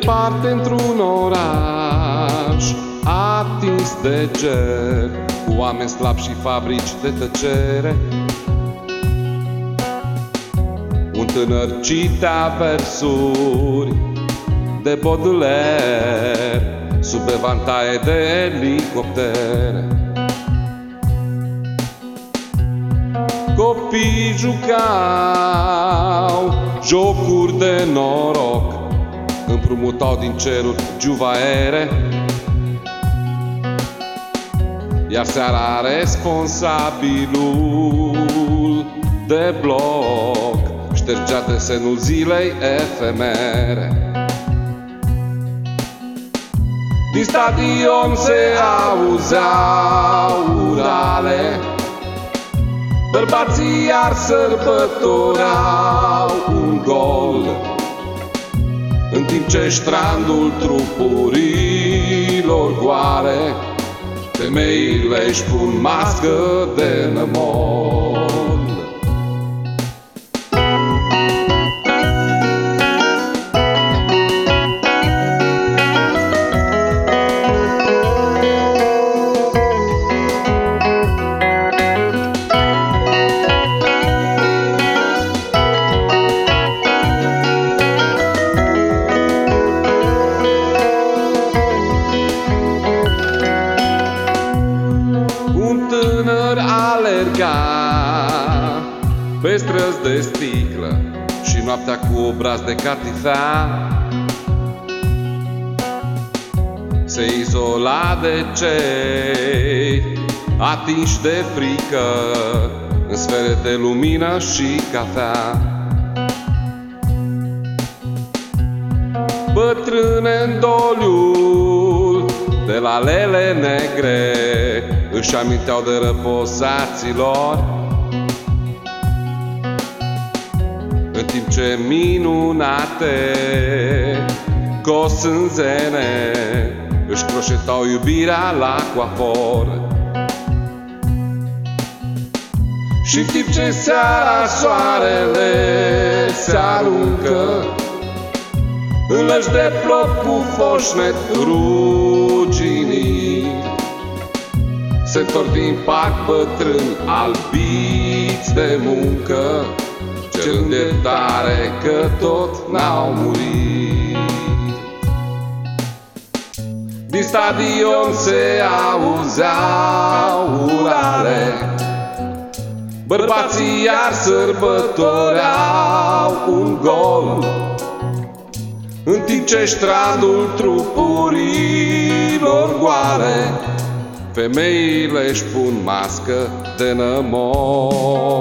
Departe într-un oraș Atins de ger Cu oameni slabi și fabrici de tăcere. Un tânăr citea versuri De Baudelaire Sub evantaie de elicoptere Copii jucau jocuri de noroc Împrumutau din ceruri juvaere Iar seara responsabilul de bloc Ștergea desenul zilei efemere. Din stadion se auzeau urale Bărbații iar sărbătoreau un gol. În timp ce strandul trupurilor goare Femeile își pun mască de nămol pe străzi de sticlă Și noaptea cu obraz de catifea Se izola de cei atinși de frică În sfere de lumină și cafea. Bătrâne în doliul de la lele negre Își aminteau de răposaților timp ce minunate cosânzene Își croșetau iubirea la coafor Și în timp ce seara soarele se aruncă în lăși de plop cu foșnet ruginit Se întorc din parc bătrâni albiți de muncă Cerând iertare că tot n-au murit. Din stadion se auzeau urale Bărbații iar sărbătoreau un gol. În timp ce strandul trupurilor goale Femeile își pun mască de nămol